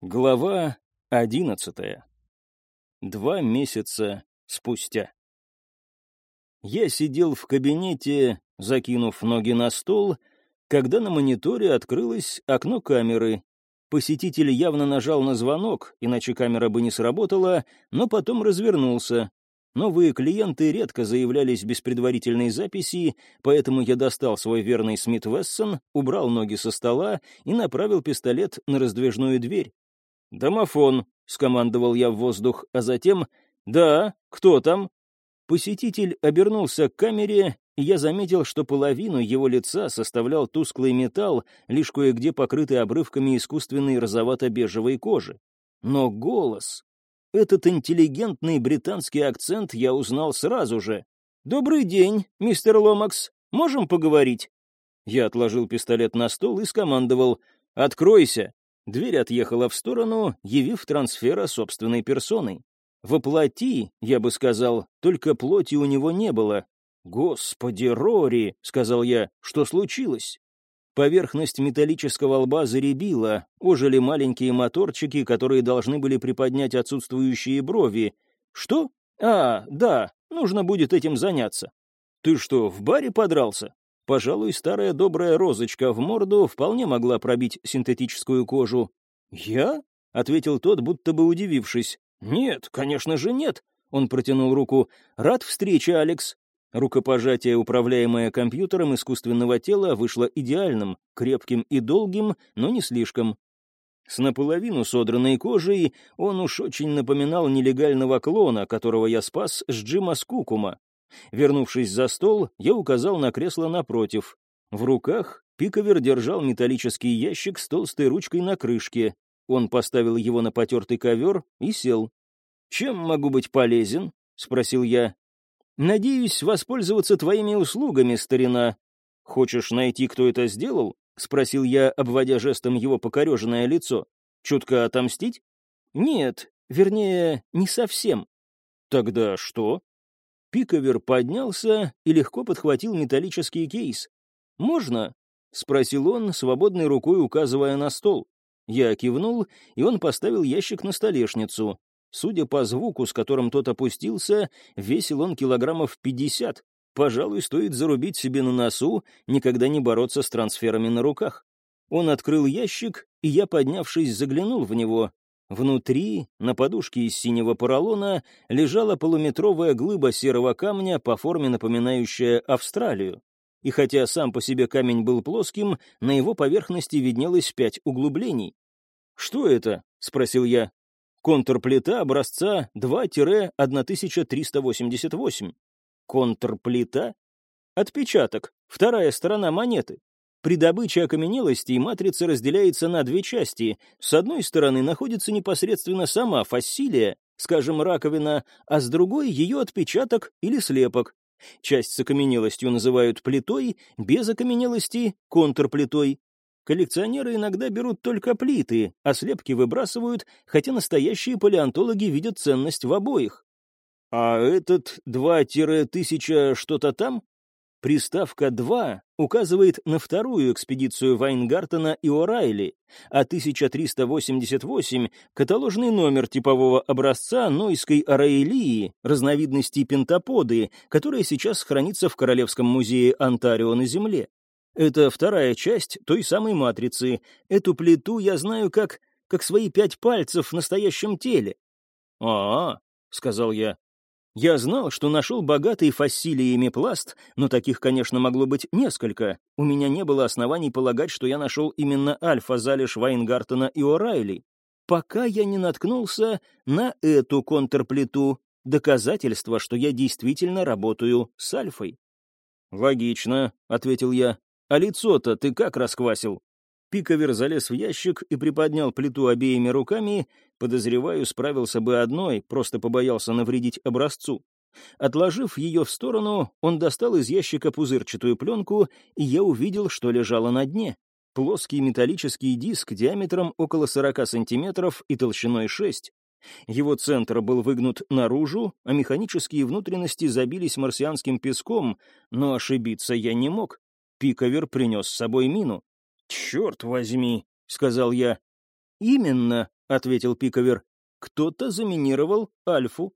Глава одиннадцатая. Два месяца спустя. Я сидел в кабинете, закинув ноги на стол, когда на мониторе открылось окно камеры. Посетитель явно нажал на звонок, иначе камера бы не сработала, но потом развернулся. Новые клиенты редко заявлялись без предварительной записи, поэтому я достал свой верный Смит Вессон, убрал ноги со стола и направил пистолет на раздвижную дверь. «Домофон», — скомандовал я в воздух, а затем «Да, кто там?» Посетитель обернулся к камере, и я заметил, что половину его лица составлял тусклый металл, лишь кое-где покрытый обрывками искусственной розовато-бежевой кожи. Но голос... Этот интеллигентный британский акцент я узнал сразу же. «Добрый день, мистер Ломакс. Можем поговорить?» Я отложил пистолет на стол и скомандовал «Откройся!» Дверь отъехала в сторону, явив трансфера собственной персоной. Воплоти, я бы сказал, только плоти у него не было. «Господи, Рори!» — сказал я. «Что случилось?» Поверхность металлического лба заребила, ожили маленькие моторчики, которые должны были приподнять отсутствующие брови. «Что? А, да, нужно будет этим заняться». «Ты что, в баре подрался?» Пожалуй, старая добрая розочка в морду вполне могла пробить синтетическую кожу. «Я?» — ответил тот, будто бы удивившись. «Нет, конечно же нет!» — он протянул руку. «Рад встрече, Алекс!» Рукопожатие, управляемое компьютером искусственного тела, вышло идеальным, крепким и долгим, но не слишком. С наполовину содранной кожей он уж очень напоминал нелегального клона, которого я спас с Джима Скукума. Вернувшись за стол, я указал на кресло напротив. В руках Пиковер держал металлический ящик с толстой ручкой на крышке. Он поставил его на потертый ковер и сел. «Чем могу быть полезен?» — спросил я. «Надеюсь воспользоваться твоими услугами, старина». «Хочешь найти, кто это сделал?» — спросил я, обводя жестом его покореженное лицо. «Чутко отомстить?» «Нет, вернее, не совсем». «Тогда что?» Пиковер поднялся и легко подхватил металлический кейс. «Можно?» — спросил он, свободной рукой указывая на стол. Я кивнул, и он поставил ящик на столешницу. Судя по звуку, с которым тот опустился, весил он килограммов пятьдесят. Пожалуй, стоит зарубить себе на носу, никогда не бороться с трансферами на руках. Он открыл ящик, и я, поднявшись, заглянул в него. Внутри, на подушке из синего поролона, лежала полуметровая глыба серого камня, по форме напоминающая Австралию. И хотя сам по себе камень был плоским, на его поверхности виднелось пять углублений. «Что это?» — спросил я. «Контрплита образца 2-1388». «Контрплита?» «Отпечаток. Вторая сторона монеты. При добыче окаменелостей матрица разделяется на две части. С одной стороны находится непосредственно сама фасилия, скажем, раковина, а с другой — ее отпечаток или слепок. Часть с окаменелостью называют плитой, без окаменелости — контрплитой. Коллекционеры иногда берут только плиты, а слепки выбрасывают, хотя настоящие палеонтологи видят ценность в обоих. А этот 2-1000 что-то там? Приставка 2 указывает на вторую экспедицию Вайнгартена и О'Райли, а 1388 — каталожный номер типового образца Нойской Араэлии, разновидности пентаподы, которая сейчас хранится в Королевском музее Онтарио на Земле. Это вторая часть той самой матрицы. Эту плиту я знаю как, как свои пять пальцев в настоящем теле. «А, -а — сказал я, я знал, что нашел богатый фасилиями пласт, но таких, конечно, могло быть несколько. У меня не было оснований полагать, что я нашел именно альфа-залежь Вайнгартена и О'Райли. Пока я не наткнулся на эту контрплиту, доказательство, что я действительно работаю с альфой. «Логично», — ответил я. «А лицо-то ты как расквасил?» Пиковер залез в ящик и приподнял плиту обеими руками, подозреваю, справился бы одной, просто побоялся навредить образцу. Отложив ее в сторону, он достал из ящика пузырчатую пленку, и я увидел, что лежало на дне. Плоский металлический диск диаметром около 40 сантиметров и толщиной 6. Его центр был выгнут наружу, а механические внутренности забились марсианским песком, но ошибиться я не мог. Пиковер принес с собой мину. «Черт возьми», — сказал я. «Именно», — ответил Пиковер. «Кто-то заминировал Альфу».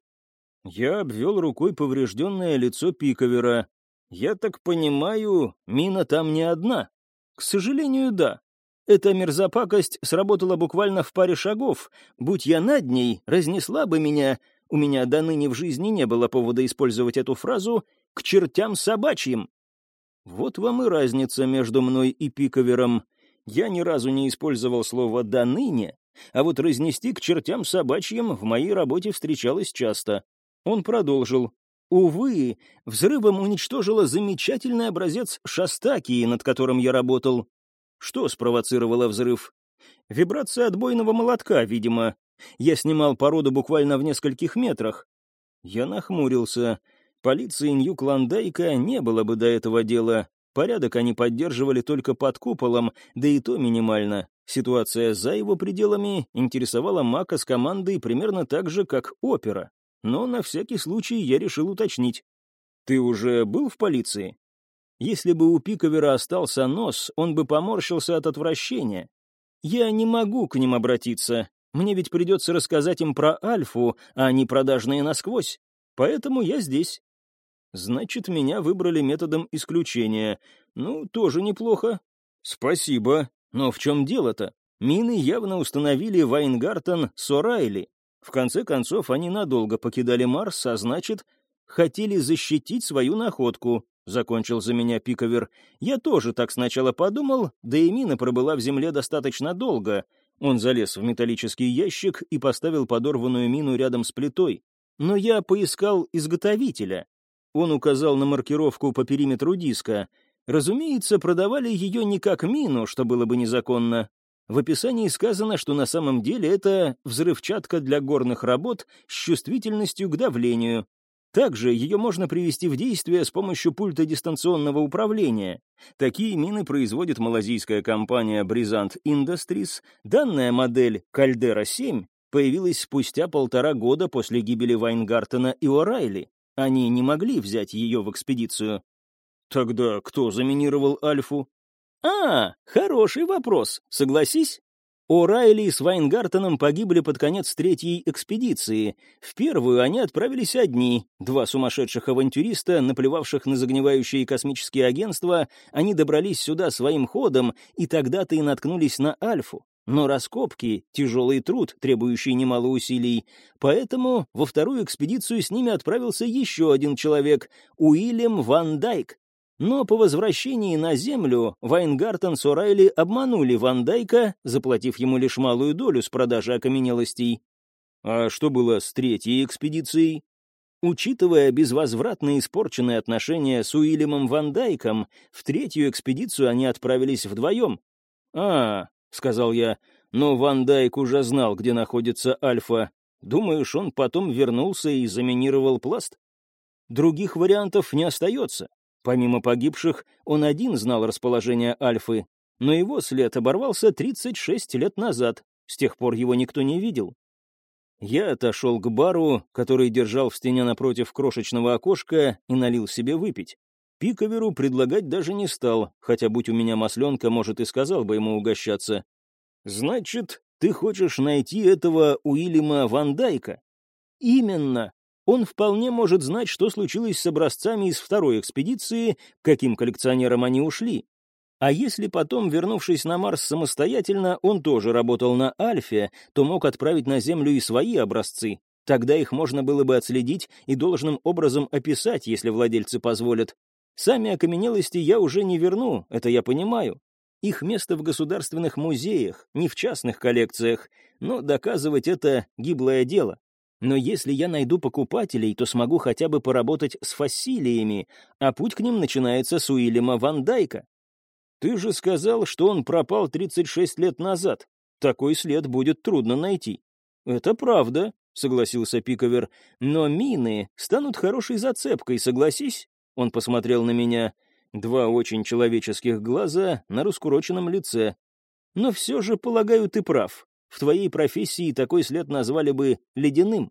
Я обвел рукой поврежденное лицо Пиковера. «Я так понимаю, мина там не одна?» «К сожалению, да. Эта мерзопакость сработала буквально в паре шагов. Будь я над ней, разнесла бы меня, у меня до ныне в жизни не было повода использовать эту фразу, к чертям собачьим. Вот вам и разница между мной и Пиковером. Я ни разу не использовал слово «до ныне», а вот разнести к чертям собачьим в моей работе встречалось часто. Он продолжил. Увы, взрывом уничтожило замечательный образец Шастакии, над которым я работал. Что спровоцировало взрыв? Вибрация отбойного молотка, видимо. Я снимал породу буквально в нескольких метрах. Я нахмурился. Полиции Нью-Клондайка не было бы до этого дела. Порядок они поддерживали только под куполом, да и то минимально. Ситуация за его пределами интересовала Мака с командой примерно так же, как опера. Но на всякий случай я решил уточнить. «Ты уже был в полиции?» Если бы у Пиковера остался нос, он бы поморщился от отвращения. Я не могу к ним обратиться. Мне ведь придется рассказать им про Альфу, а они продажные насквозь. Поэтому я здесь. Значит, меня выбрали методом исключения. Ну, тоже неплохо. Спасибо. Но в чем дело-то? Мины явно установили Вайнгартен с О'Райли. В конце концов, они надолго покидали Марс, а значит, хотели защитить свою находку. — закончил за меня Пиковер. «Я тоже так сначала подумал, да и мина пробыла в земле достаточно долго». Он залез в металлический ящик и поставил подорванную мину рядом с плитой. «Но я поискал изготовителя». Он указал на маркировку по периметру диска. Разумеется, продавали ее не как мину, что было бы незаконно. В описании сказано, что на самом деле это взрывчатка для горных работ с чувствительностью к давлению, также ее можно привести в действие с помощью пульта дистанционного управления. Такие мины производит малазийская компания Brizant Industries. Данная модель Caldera 7 появилась спустя полтора года после гибели Вайнгартена и О'Райли. Они не могли взять ее в экспедицию. Тогда кто заминировал Альфу? А, хороший вопрос, согласись? О'Райли с Вайнгартеном погибли под конец третьей экспедиции. В первую они отправились одни. Два сумасшедших авантюриста, наплевавших на загнивающие космические агентства, они добрались сюда своим ходом, и тогда-то и наткнулись на Альфу. Но раскопки — тяжелый труд, требующий немало усилий. Поэтому во вторую экспедицию с ними отправился еще один человек — Уильям Ван Дайк. Но по возвращении на Землю Вайнгартен с Орайли обманули Ван Дайка, заплатив ему лишь малую долю с продажи окаменелостей. А что было с третьей экспедицией? Учитывая безвозвратно испорченные отношения с Уильямом Ван Дайком, в третью экспедицию они отправились вдвоем. «А, — сказал я, — но Ван Дайк уже знал, где находится Альфа. Думаешь, он потом вернулся и заминировал пласт? Других вариантов не остается. Помимо погибших, он один знал расположение Альфы, но его след оборвался 36 лет назад, с тех пор его никто не видел. Я отошел к бару, который держал в стене напротив крошечного окошка, и налил себе выпить. Пиковеру предлагать даже не стал, хотя, будь у меня масленка, может, и сказал бы ему угощаться. «Значит, ты хочешь найти этого Уильяма Ван Дайка?» «Именно он вполне может знать, что случилось с образцами из второй экспедиции, каким коллекционерам они ушли. А если потом, вернувшись на Марс самостоятельно, он тоже работал на Альфе, то мог отправить на Землю и свои образцы. Тогда их можно было бы отследить и должным образом описать, если владельцы позволят. Сами окаменелости я уже не верну, это я понимаю. Их место в государственных музеях, не в частных коллекциях, но доказывать это гиблое дело. Но если я найду покупателей, то смогу хотя бы поработать с фасилиями, а путь к ним начинается с Уильяма Ван Дайка. Ты же сказал, что он пропал 36 лет назад. Такой след будет трудно найти. Это правда, согласился Пиковер, но мины станут хорошей зацепкой, согласись? Он посмотрел на меня. Два очень человеческих глаза на раскуроченном лице. Но все же, полагаю, ты прав. В твоей профессии такой след назвали бы ледяным.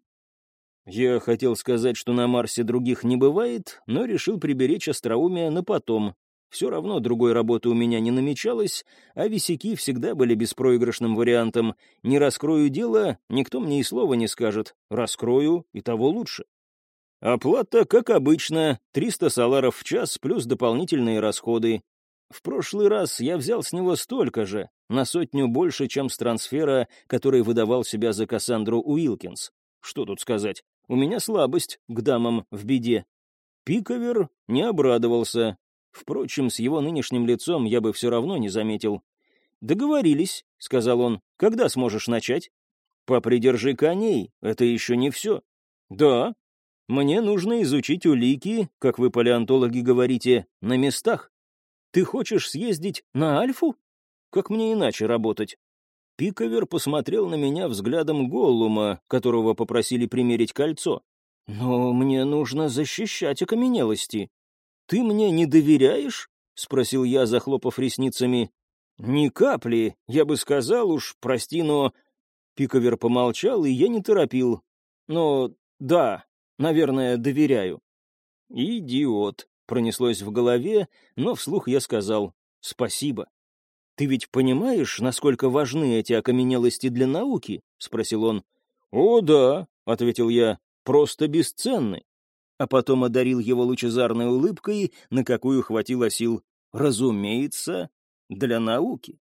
Я хотел сказать, что на Марсе других не бывает, но решил приберечь остроумие на потом. Все равно другой работы у меня не намечалось, а висяки всегда были беспроигрышным вариантом. Не раскрою дело, никто мне и слова не скажет. Раскрою, и того лучше. Оплата, как обычно, 300 саларов в час плюс дополнительные расходы. В прошлый раз я взял с него столько же, на сотню больше, чем с трансфера, который выдавал себя за Кассандру Уилкинс. Что тут сказать? У меня слабость к дамам в беде. Пиковер не обрадовался, Впрочем, с его нынешним лицом я бы все равно не заметил. «Договорились», — сказал он. «Когда сможешь начать?» «Попридержи коней, это еще не все». «Да. Мне нужно изучить улики, как вы, палеонтологи, говорите, на местах. Ты хочешь съездить на Альфу? Как мне иначе работать?» Пиковер посмотрел на меня взглядом Голлума, которого попросили примерить кольцо. «Но мне нужно защищать окаменелости», «Ты мне не доверяешь?» — спросил я, захлопав ресницами. «Ни капли, я бы сказал уж, прости, но...» Пиковер помолчал, и я не торопил. «Но да, наверное, доверяю». «Идиот», — пронеслось в голове, но вслух я сказал «спасибо». «Ты ведь понимаешь, насколько важны эти окаменелости для науки?» — спросил он. «О, да», — ответил я, — «просто бесценны» а потом одарил его лучезарной улыбкой, на какую хватило сил, разумеется, для науки.